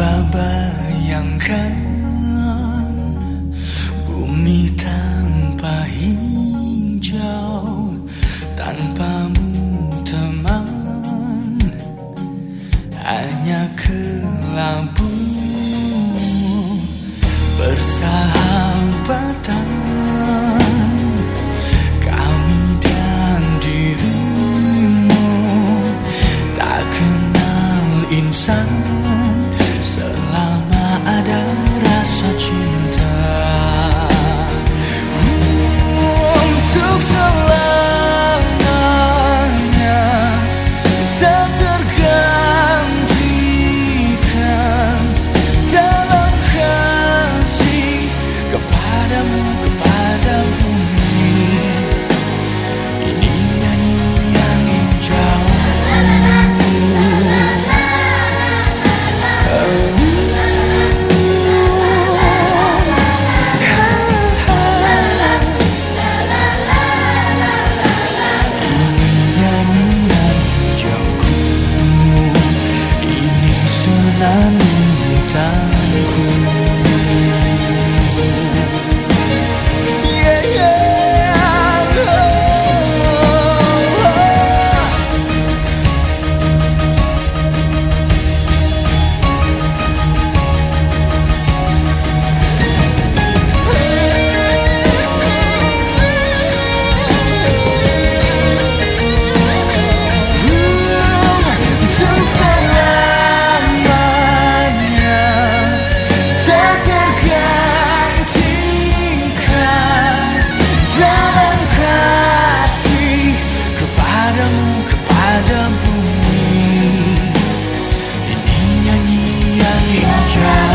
coba Bumi tanpa hijau Tanpamu teman. Hanya kelabu Bersama. ada bumi Ini nyanyian indah